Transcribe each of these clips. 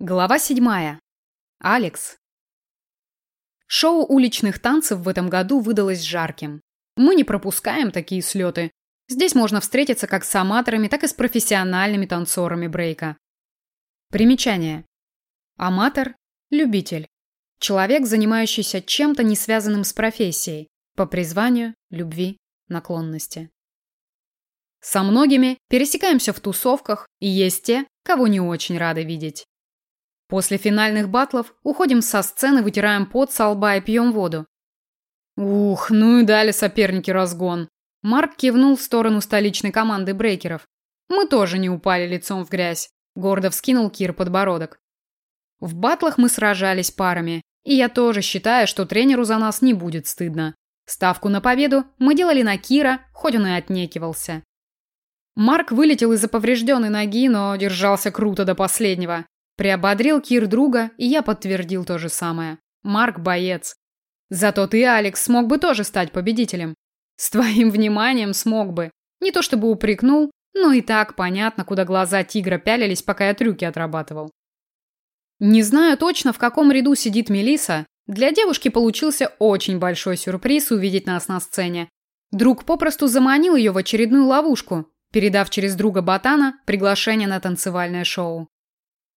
Глава седьмая. Алекс. Шоу уличных танцев в этом году выдалось жарким. Мы не пропускаем такие слеты. Здесь можно встретиться как с аматорами, так и с профессиональными танцорами брейка. Примечание. Аматор – любитель. Человек, занимающийся чем-то не связанным с профессией, по призванию, любви, наклонности. Со многими пересекаемся в тусовках, и есть те, кого не очень рады видеть. После финальных батлов уходим со сцены, вытираем пот со лба и пьем воду. Ух, ну и дали соперники разгон. Марк кивнул в сторону столичной команды брейкеров. Мы тоже не упали лицом в грязь. Гордо вскинул Кир подбородок. В батлах мы сражались парами, и я тоже считаю, что тренеру за нас не будет стыдно. Ставку на победу мы делали на Кира, хоть он и отнекивался. Марк вылетел из-за поврежденной ноги, но держался круто до последнего. Приободрил Кир друга, и я подтвердил то же самое. Марк – боец. Зато ты, Алекс, смог бы тоже стать победителем. С твоим вниманием смог бы. Не то чтобы упрекнул, но и так понятно, куда глаза тигра пялились, пока я трюки отрабатывал. Не знаю точно, в каком ряду сидит Мелиса. Для девушки получился очень большой сюрприз увидеть нас на сцене. Друг попросту заманил ее в очередную ловушку, передав через друга Ботана приглашение на танцевальное шоу.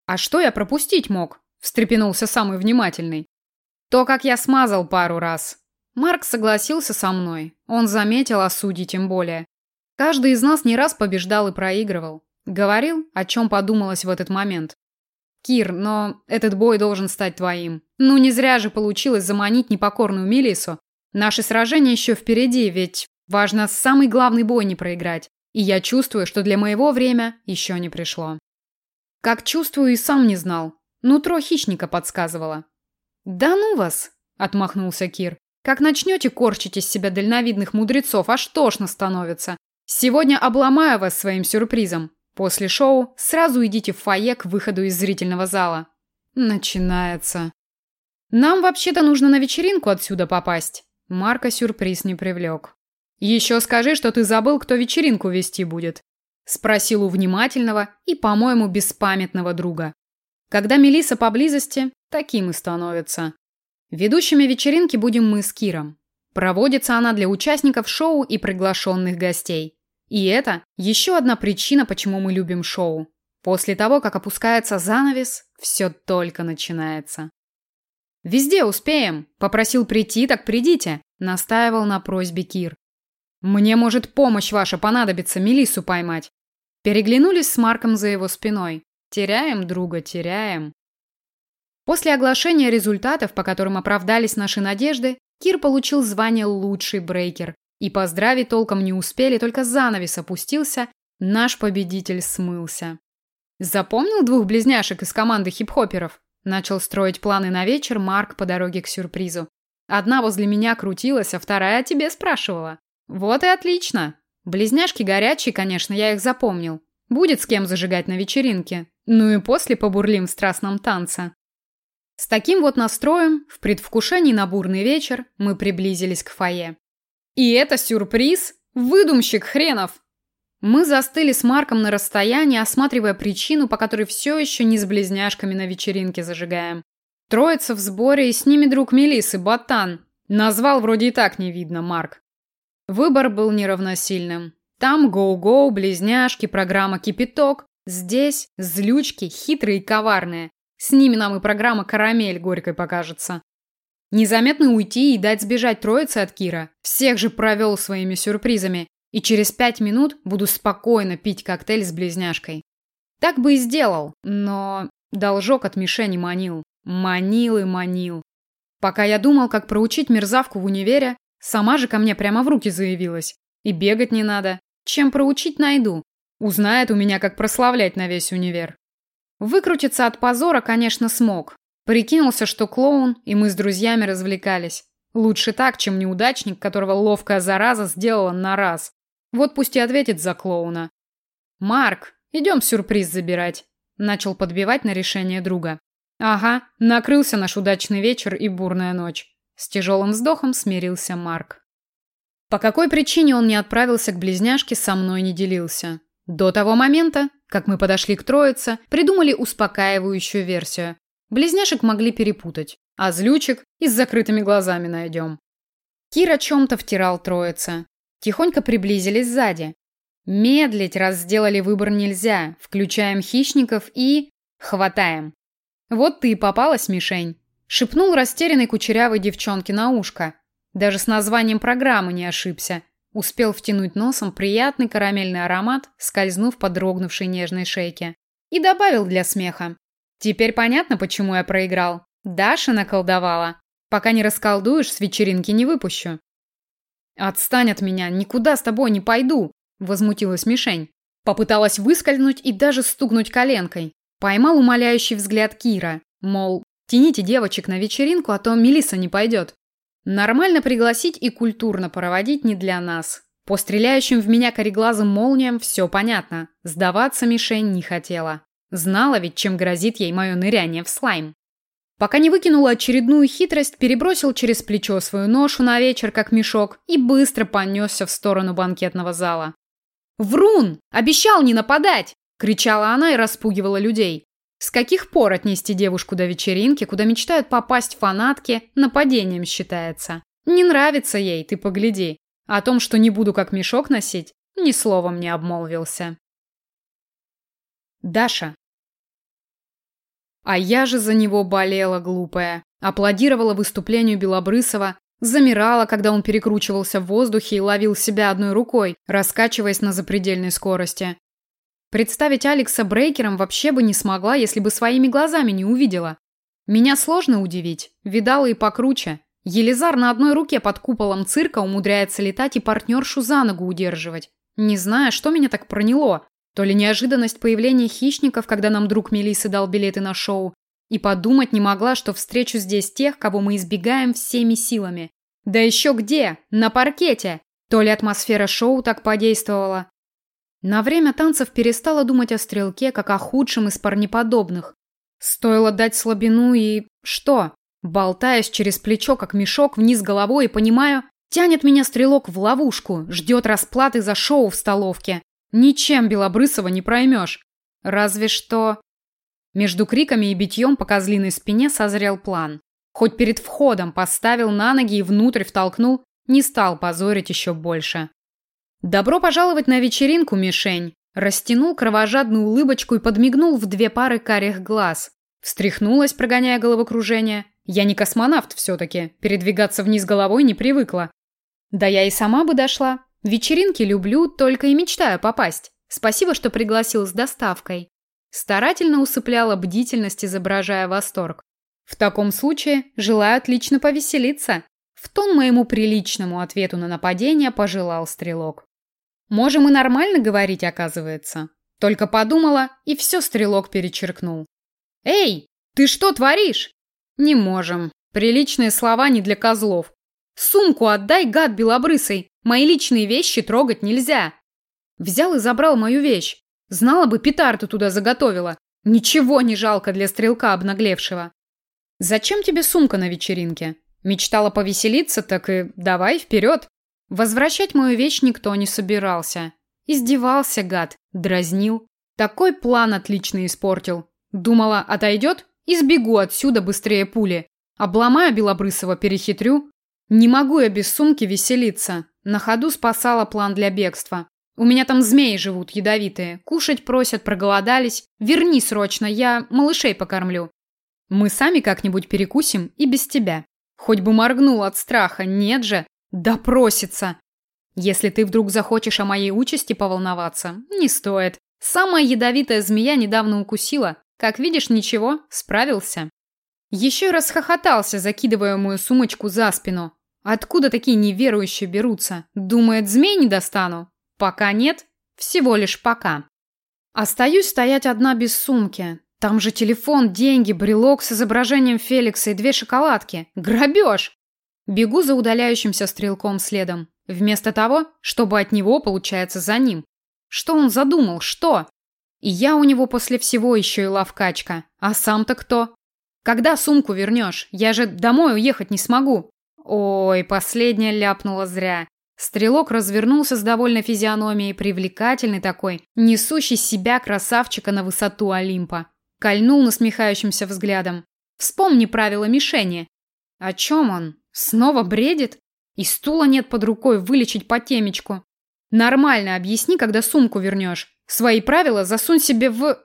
«А что я пропустить мог?» – встрепенулся самый внимательный. «То, как я смазал пару раз». Марк согласился со мной. Он заметил, а судьи тем более. Каждый из нас не раз побеждал и проигрывал. Говорил, о чем подумалось в этот момент. «Кир, но этот бой должен стать твоим. Ну не зря же получилось заманить непокорную Мелису. Наши сражения еще впереди, ведь важно самый главный бой не проиграть. И я чувствую, что для моего время еще не пришло». Как чувствую, и сам не знал. Нутро хищника подсказывало. «Да ну вас!» – отмахнулся Кир. «Как начнете корчить из себя дальновидных мудрецов, аж тошно становится. Сегодня обломаю вас своим сюрпризом. После шоу сразу идите в фойе к выходу из зрительного зала». Начинается. «Нам вообще-то нужно на вечеринку отсюда попасть». Марка сюрприз не привлек. «Еще скажи, что ты забыл, кто вечеринку вести будет. Спросил у внимательного и, по-моему, беспамятного друга. Когда Мелиса поблизости, таким и становится. Ведущими вечеринки будем мы с Киром. Проводится она для участников шоу и приглашенных гостей. И это еще одна причина, почему мы любим шоу. После того, как опускается занавес, все только начинается. «Везде успеем. Попросил прийти, так придите», – настаивал на просьбе Кир. Мне может помощь ваша понадобиться Мелису поймать. Переглянулись с Марком за его спиной. Теряем друга, теряем. После оглашения результатов, по которым оправдались наши надежды, Кир получил звание лучший брейкер. И поздравить толком не успели, только занавес опустился, наш победитель смылся. Запомнил двух близняшек из команды хип-хоперов? Начал строить планы на вечер Марк по дороге к сюрпризу. Одна возле меня крутилась, а вторая тебе спрашивала. Вот и отлично. Близняшки горячие, конечно, я их запомнил. Будет с кем зажигать на вечеринке. Ну и после побурлим в страстном танце. С таким вот настроем, в предвкушении на бурный вечер, мы приблизились к фойе. И это сюрприз? Выдумщик хренов! Мы застыли с Марком на расстоянии, осматривая причину, по которой все еще не с близняшками на вечеринке зажигаем. Троица в сборе, и с ними друг Мелисы, Ботан. Назвал вроде и так не видно, Марк. Выбор был неравносильным. Там гоу-гоу, близняшки, программа «Кипяток». Здесь злючки, хитрые и коварные. С ними нам и программа «Карамель» горькой покажется. Незаметно уйти и дать сбежать троице от Кира. Всех же провел своими сюрпризами. И через пять минут буду спокойно пить коктейль с близняшкой. Так бы и сделал, но должок от мишени манил. Манил и манил. Пока я думал, как проучить мерзавку в универе, Сама же ко мне прямо в руки заявилась. И бегать не надо. Чем проучить найду. Узнает у меня, как прославлять на весь универ. Выкрутиться от позора, конечно, смог. Прикинулся, что клоун, и мы с друзьями развлекались. Лучше так, чем неудачник, которого ловкая зараза сделала на раз. Вот пусть и ответит за клоуна. «Марк, идем сюрприз забирать», – начал подбивать на решение друга. «Ага, накрылся наш удачный вечер и бурная ночь. С тяжелым вздохом смирился Марк. По какой причине он не отправился к близняшке, со мной не делился. До того момента, Как мы подошли к троице, придумали успокаивающую версию. Близняшек могли перепутать, а злючек и с закрытыми глазами найдем. Кир о чем-то втирал троица. Тихонько приблизились сзади. Медлить, раз сделали выбор нельзя. Включаем хищников и... Хватаем. Вот ты и попалась, мишень. Шепнул растерянной кучерявой девчонке на ушко. Даже с названием программы не ошибся. Успел втянуть носом приятный карамельный аромат, скользнув по дрогнувшей нежной шейке. И добавил для смеха. Теперь понятно, почему я проиграл. Даша наколдовала. Пока не расколдуешь, с вечеринки не выпущу. Отстань от меня, никуда с тобой не пойду, возмутилась мишень. Попыталась выскользнуть и даже стукнуть коленкой. Поймал умоляющий взгляд Кира, мол, тяните девочек на вечеринку, а то Мелиса не пойдет. Нормально пригласить и культурно проводить не для нас. По стреляющим в меня кореглазым молниям все понятно. Сдаваться мишень не хотела. Знала ведь, чем грозит ей мое ныряние в слайм. Пока не выкинула очередную хитрость, перебросил через плечо свою ношу на вечер, как мешок, и быстро понесся в сторону банкетного зала. «Врун! Обещал не нападать!» – кричала она и распугивала людей. С каких пор отнести девушку до вечеринки, куда мечтают попасть фанатки, нападением считается? Не нравится ей, ты погляди. О том, что не буду как мешок носить, ни словом не обмолвился. Даша. А я же за него болела, глупая. Аплодировала выступлению Белобрысова, замирала, когда он перекручивался в воздухе и ловил себя одной рукой, раскачиваясь на запредельной скорости. Представить Алекса брейкером вообще бы не смогла, если бы своими глазами не увидела. Меня сложно удивить, видала и покруче. Елизар на одной руке под куполом цирка умудряется летать и партнершу за ногу удерживать. Не знаю, что меня так проняло. То ли неожиданность появления хищников, когда нам друг Мелисы дал билеты на шоу, и подумать не могла, что встречу здесь тех, кого мы избегаем всеми силами. Да еще где? На паркете! То ли атмосфера шоу так подействовала, на время танцев перестала думать о стрелке, как о худшем из парнеподобных. Стоило дать слабину и... что? Болтаясь через плечо, как мешок, вниз головой и понимаю, тянет меня стрелок в ловушку, ждет расплаты за шоу в столовке. Ничем Белобрысова не проймешь. Разве что... Между криками и битьем по козлиной спине созрел план. Хоть перед входом поставил на ноги и внутрь втолкнул, не стал позорить еще больше. «Добро пожаловать на вечеринку, мишень!» Растянул кровожадную улыбочку и подмигнул в две пары карих глаз. Встряхнулась, прогоняя головокружение. Я не космонавт все-таки, передвигаться вниз головой не привыкла. Да я и сама бы дошла. Вечеринки люблю, только и мечтаю попасть. Спасибо, что пригласил с доставкой. Старательно усыпляла бдительность, изображая восторг. В таком случае желаю отлично повеселиться. В тон моему приличному ответу на нападение пожелал стрелок. Можем и нормально говорить, оказывается. Только подумала, и все стрелок перечеркнул. Эй, ты что творишь? Не можем. Приличные слова не для козлов. Сумку отдай, гад белобрысый. Мои личные вещи трогать нельзя. Взял и забрал мою вещь. Знала бы, петарду туда заготовила. Ничего не жалко для стрелка обнаглевшего. Зачем тебе сумка на вечеринке? Мечтала повеселиться, так и давай вперед. Возвращать мою вещь никто не собирался. Издевался, гад, дразнил. Такой план отлично испортил. Думала, отойдет и сбегу отсюда быстрее пули. Обломаю Белобрысова, перехитрю. Не могу я без сумки веселиться. На ходу спасала план для бегства. У меня там змеи живут ядовитые. Кушать просят, проголодались. Верни срочно, я малышей покормлю. Мы сами как-нибудь перекусим и без тебя. Хоть бы моргнул от страха, нет же. Допросится. Если ты вдруг захочешь о моей участи поволноваться, не стоит. Самая ядовитая змея недавно укусила. Как видишь, ничего, справился. Еще и расхохотался, закидывая мою сумочку за спину. Откуда такие неверующие берутся? Думает, змей не достану? Пока нет, всего лишь пока. Остаюсь стоять одна без сумки. Там же телефон, деньги, брелок с изображением Феликса и две шоколадки. Грабеж! Бегу за удаляющимся стрелком следом. Вместо того, чтобы от него, получается, за ним. Что он задумал? Что? И я у него после всего еще и лавкачка. А сам-то кто? Когда сумку вернешь? Я же домой уехать не смогу. Ой, последняя ляпнула зря. Стрелок развернулся с довольной физиономией, привлекательный такой, несущий себя красавчика на высоту Олимпа. Кольнул насмехающимся взглядом. Вспомни правила мишени. О чем он? Снова бредит? И стула нет под рукой вылечить по темечку. Нормально объясни, когда сумку вернешь. Свои правила засунь себе в...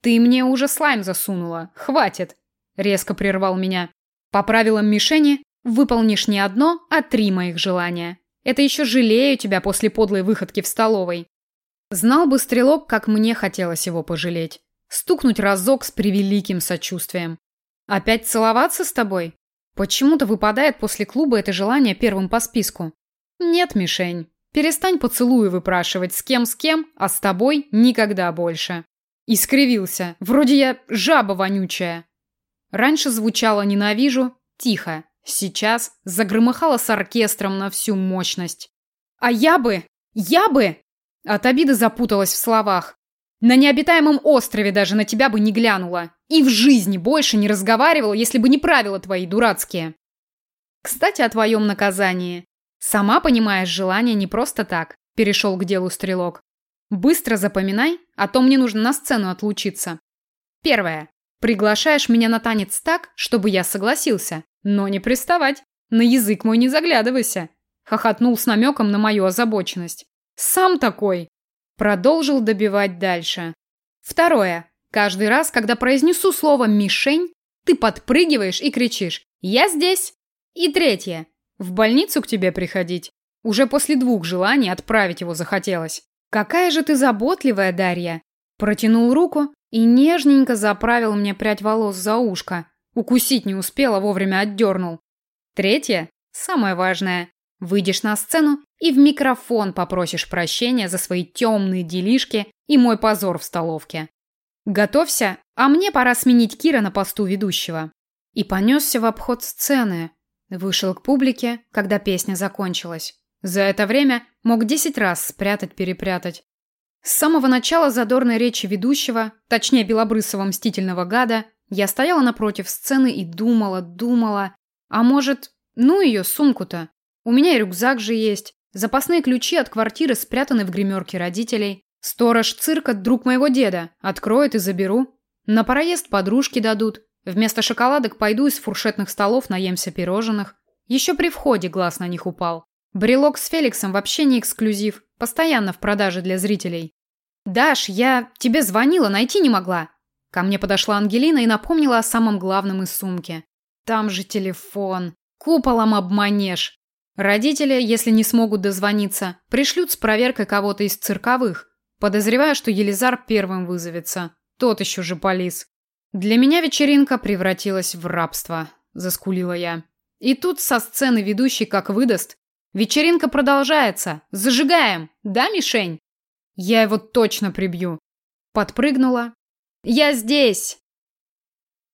Ты мне уже слайм засунула. Хватит. Резко прервал меня. По правилам мишени выполнишь не одно, а три моих желания. Это еще жалею тебя после подлой выходки в столовой. Знал бы стрелок, как мне хотелось его пожалеть. Стукнуть разок с превеликим сочувствием. Опять целоваться с тобой? Почему-то выпадает после клуба это желание первым по списку. Нет, мишень. Перестань поцелуи выпрашивать с кем с кем, а с тобой никогда больше. Искривился. Вроде я жаба вонючая. Раньше звучало «ненавижу» тихо, Сейчас загромыхала с оркестром на всю мощность. А я бы, я бы... От обиды запуталась в словах. На необитаемом острове даже на тебя бы не глянула. И в жизни больше не разговаривала, если бы не правила твои дурацкие. Кстати, о твоем наказании. Сама понимаешь желание не просто так. Перешел к делу стрелок. Быстро запоминай, а то мне нужно на сцену отлучиться. Первое. Приглашаешь меня на танец так, чтобы я согласился. Но не приставать. На язык мой не заглядывайся. Хохотнул с намеком на мою озабоченность. Сам такой. Продолжил добивать дальше. Второе. Каждый раз, когда произнесу слово «мишень», ты подпрыгиваешь и кричишь «Я здесь!» И третье. В больницу к тебе приходить. Уже после двух желаний отправить его захотелось. «Какая же ты заботливая, Дарья!» Протянул руку и нежненько заправил мне прядь волос за ушко. Укусить не успела, вовремя отдернул. Третье, самое важное. Выйдешь на сцену и в микрофон попросишь прощения за свои темные делишки и мой позор в столовке. Готовься, а мне пора сменить Кира на посту ведущего. И понесся в обход сцены. Вышел к публике, когда песня закончилась. За это время мог десять раз спрятать-перепрятать. С самого начала задорной речи ведущего, точнее белобрысого мстительного гада, я стояла напротив сцены и думала, думала. А может, ну ее сумку-то? У меня и рюкзак же есть. Запасные ключи от квартиры спрятаны в гримерке родителей. Сторож цирка, друг моего деда. Откроет и заберу. На проезд подружки дадут. Вместо шоколадок пойду из фуршетных столов наемся пирожных. Еще при входе глаз на них упал. Брелок с Феликсом вообще не эксклюзив. Постоянно в продаже для зрителей. «Даш, я тебе звонила, найти не могла. Ко мне подошла Ангелина и напомнила о самом главном из сумки. Там же телефон. Куполом обманешь. Родители, если не смогут дозвониться, пришлют с проверкой кого-то из цирковых. Подозреваю, что Елизар первым вызовется. Тот еще же полис. Для меня вечеринка превратилась в рабство, заскулила я. И тут со сцены ведущий как выдаст. Вечеринка продолжается. Зажигаем. Да, мишень? Я его точно прибью. Подпрыгнула, «Я здесь!»